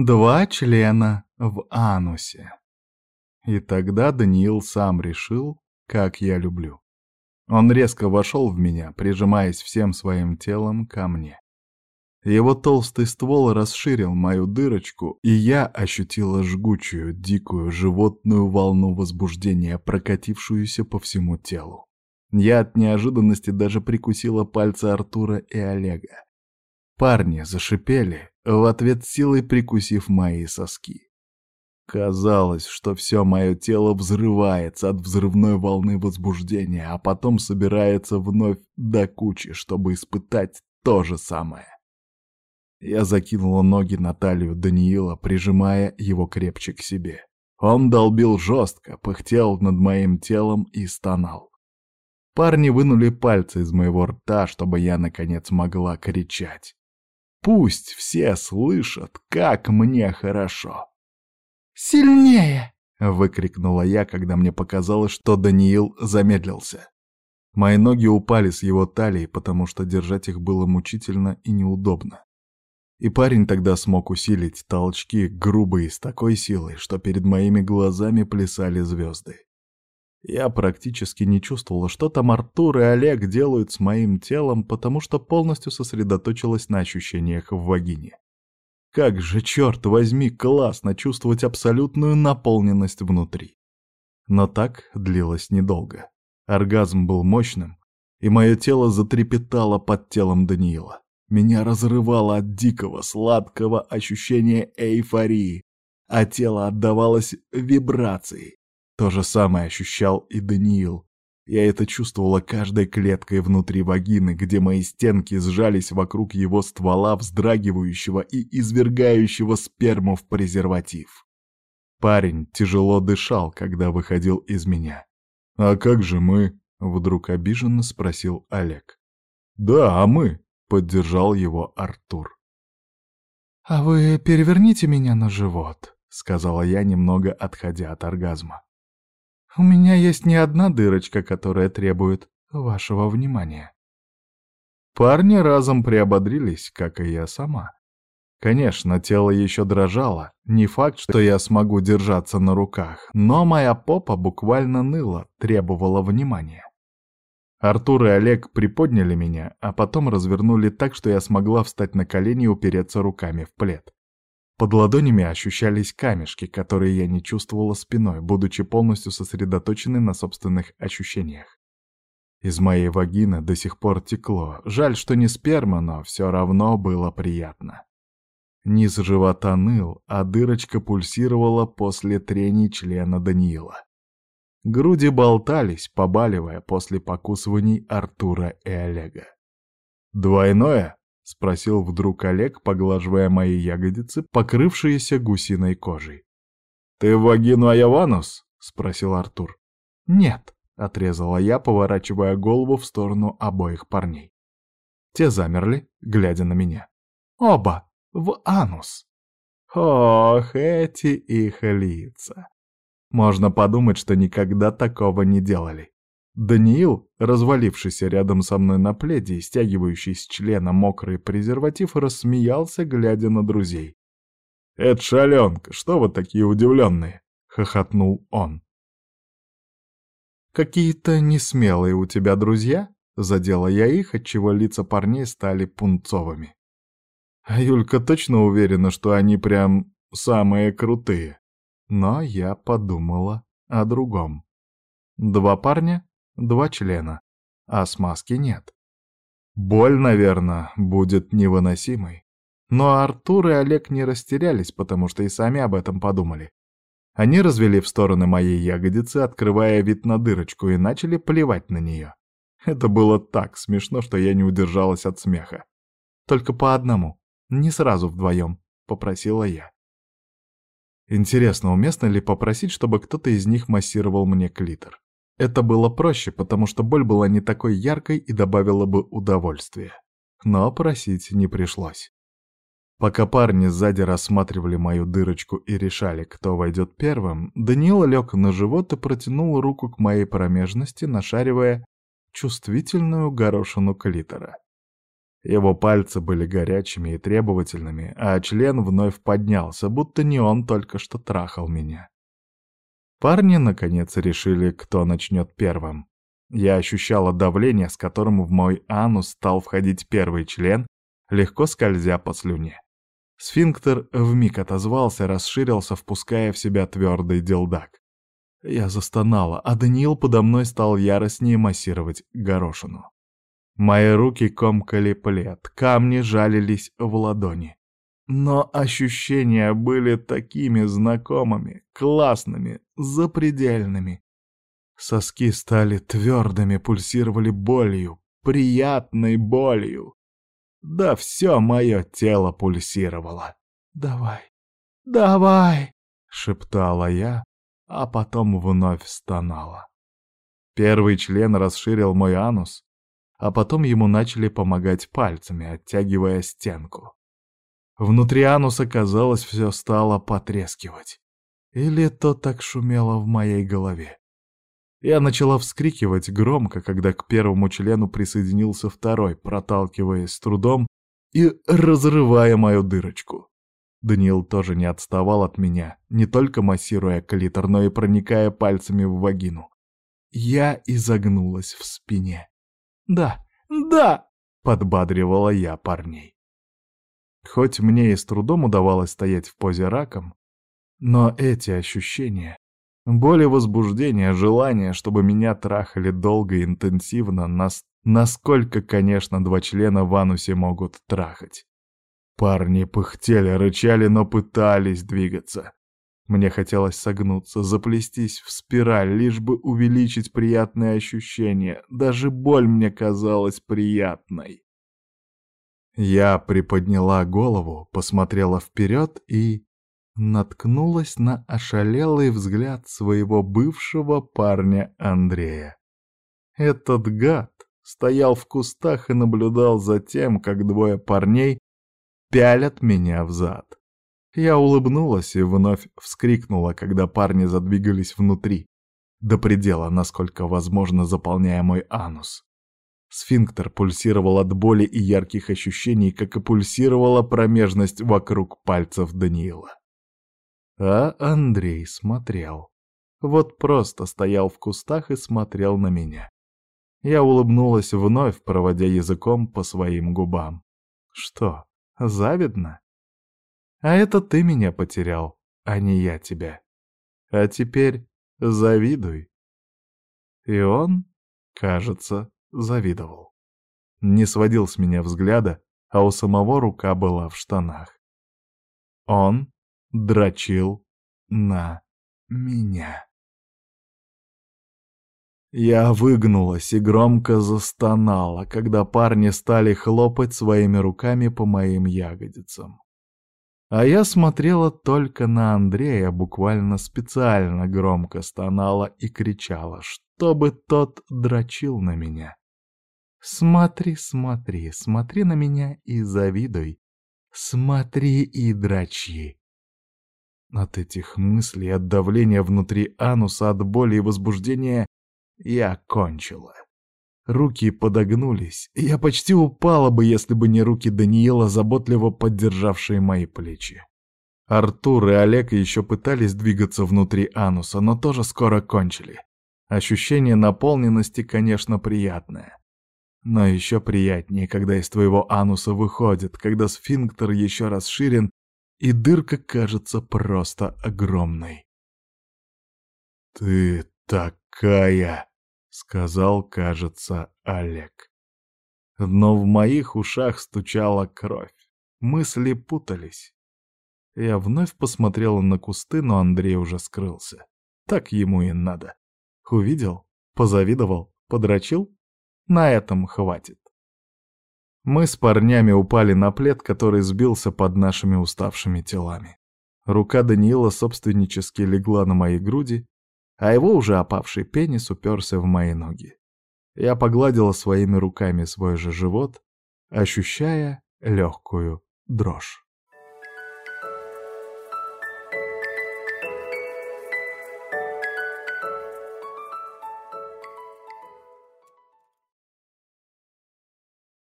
Два члена в анусе. И тогда Даниил сам решил, как я люблю. Он резко вошел в меня, прижимаясь всем своим телом ко мне. Его толстый ствол расширил мою дырочку, и я ощутила жгучую, дикую, животную волну возбуждения, прокатившуюся по всему телу. Я от неожиданности даже прикусила пальцы Артура и Олега. Парни зашипели, в ответ силой прикусив мои соски. Казалось, что все мое тело взрывается от взрывной волны возбуждения, а потом собирается вновь до кучи, чтобы испытать то же самое. Я закинула ноги на талию Даниила, прижимая его крепче к себе. Он долбил жестко, пыхтел над моим телом и стонал. Парни вынули пальцы из моего рта, чтобы я, наконец, могла кричать. Пусть все слышат, как мне хорошо. «Сильнее!» — выкрикнула я, когда мне показалось, что Даниил замедлился. Мои ноги упали с его талии, потому что держать их было мучительно и неудобно. И парень тогда смог усилить толчки грубые с такой силой, что перед моими глазами плясали звезды. Я практически не чувствовала, что там Артур и Олег делают с моим телом, потому что полностью сосредоточилась на ощущениях в вагине. Как же, черт возьми, классно чувствовать абсолютную наполненность внутри. Но так длилось недолго. Оргазм был мощным, и мое тело затрепетало под телом Даниила. Меня разрывало от дикого, сладкого ощущения эйфории, а тело отдавалось вибрации. То же самое ощущал и Даниил, я это чувствовала каждой клеткой внутри вагины, где мои стенки сжались вокруг его ствола, вздрагивающего и извергающего сперму в презерватив. Парень тяжело дышал, когда выходил из меня. «А как же мы?» — вдруг обиженно спросил Олег. «Да, а мы?» — поддержал его Артур. «А вы переверните меня на живот», — сказала я, немного отходя от оргазма. У меня есть не одна дырочка, которая требует вашего внимания. Парни разом приободрились, как и я сама. Конечно, тело еще дрожало, не факт, что я смогу держаться на руках, но моя попа буквально ныла, требовала внимания. Артур и Олег приподняли меня, а потом развернули так, что я смогла встать на колени и упереться руками в плед. Под ладонями ощущались камешки, которые я не чувствовала спиной, будучи полностью сосредоточенной на собственных ощущениях. Из моей вагины до сих пор текло. Жаль, что не сперма, но все равно было приятно. Низ живота ныл, а дырочка пульсировала после трений члена Даниила. Груди болтались, побаливая после покусываний Артура и Олега. «Двойное?» — спросил вдруг Олег, поглаживая мои ягодицы, покрывшиеся гусиной кожей. «Ты вагину Аяванус?» — спросил Артур. «Нет», — отрезала я, поворачивая голову в сторону обоих парней. Те замерли, глядя на меня. «Оба в анус!» Ох, эти их лица! Можно подумать, что никогда такого не делали. Даниил, развалившийся рядом со мной на пледе и стягивающий с члена мокрый презерватив, рассмеялся, глядя на друзей. «Это шаленка, что вы такие удивленные?» — хохотнул он. «Какие-то несмелые у тебя друзья?» — задела я их, отчего лица парней стали пунцовыми. А Юлька точно уверена, что они прям самые крутые. Но я подумала о другом. Два парня два члена, а смазки нет. Боль, наверное, будет невыносимой. Но Артур и Олег не растерялись, потому что и сами об этом подумали. Они развели в стороны моей ягодицы, открывая вид на дырочку, и начали плевать на нее. Это было так смешно, что я не удержалась от смеха. Только по одному, не сразу вдвоем, попросила я. Интересно, уместно ли попросить, чтобы кто-то из них массировал мне клитор? Это было проще, потому что боль была не такой яркой и добавила бы удовольствия. Но просить не пришлось. Пока парни сзади рассматривали мою дырочку и решали, кто войдет первым, Даниил лег на живот и протянул руку к моей промежности, нашаривая чувствительную горошину клитора. Его пальцы были горячими и требовательными, а член вновь поднялся, будто не он только что трахал меня. Парни, наконец, решили, кто начнет первым. Я ощущала давление, с которым в мой анус стал входить первый член, легко скользя по слюне. Сфинктер вмиг отозвался, расширился, впуская в себя твердый делдак. Я застонала, а Даниил подо мной стал яростнее массировать горошину. Мои руки комкали плед, камни жалились в ладони. Но ощущения были такими знакомыми, классными, запредельными. Соски стали твердыми, пульсировали болью, приятной болью. Да все мое тело пульсировало. «Давай, давай!» — шептала я, а потом вновь стонала. Первый член расширил мой анус, а потом ему начали помогать пальцами, оттягивая стенку. Внутри ануса, казалось, все стало потрескивать. Или то так шумело в моей голове. Я начала вскрикивать громко, когда к первому члену присоединился второй, проталкиваясь с трудом и разрывая мою дырочку. Даниил тоже не отставал от меня, не только массируя клитор, но и проникая пальцами в вагину. Я изогнулась в спине. «Да, да!» — подбадривала я парней. Хоть мне и с трудом удавалось стоять в позе раком, но эти ощущения Боль и возбуждение, желание, чтобы меня трахали долго и интенсивно, нас... насколько, конечно, два члена в анусе могут трахать. Парни пыхтели, рычали, но пытались двигаться. Мне хотелось согнуться, заплестись в спираль, лишь бы увеличить приятные ощущения. Даже боль мне казалась приятной. Я приподняла голову, посмотрела вперед и наткнулась на ошалелый взгляд своего бывшего парня Андрея. Этот гад стоял в кустах и наблюдал за тем, как двое парней пялят меня в зад. Я улыбнулась и вновь вскрикнула, когда парни задвигались внутри, до предела, насколько возможно, заполняя мой анус. Сфинктер пульсировал от боли и ярких ощущений, как и пульсировала промежность вокруг пальцев Даниила. А Андрей смотрел. Вот просто стоял в кустах и смотрел на меня. Я улыбнулась вновь, проводя языком по своим губам. Что, завидно? А это ты меня потерял, а не я тебя. А теперь завидуй. И он, кажется, завидовал. Не сводил с меня взгляда, а у самого рука была в штанах. Он дрочил на меня. Я выгнулась и громко застонала, когда парни стали хлопать своими руками по моим ягодицам. А я смотрела только на Андрея, буквально специально громко стонала и кричала, чтобы тот дрочил на меня. «Смотри, смотри, смотри на меня и завидуй. Смотри и дрочи. От этих мыслей, от давления внутри ануса, от боли и возбуждения я кончила. Руки подогнулись, я почти упала бы, если бы не руки Даниила, заботливо поддержавшие мои плечи. Артур и Олег еще пытались двигаться внутри ануса, но тоже скоро кончили. Ощущение наполненности, конечно, приятное. Но еще приятнее, когда из твоего ануса выходит, когда сфинктер еще расширен и дырка кажется просто огромной. «Ты такая!» — сказал, кажется, Олег. Но в моих ушах стучала кровь, мысли путались. Я вновь посмотрела на кусты, но Андрей уже скрылся. Так ему и надо. Увидел, позавидовал, подрочил? На этом хватит. Мы с парнями упали на плед, который сбился под нашими уставшими телами. Рука Даниила собственнически легла на мои груди, а его уже опавший пенис уперся в мои ноги. Я погладила своими руками свой же живот, ощущая легкую дрожь.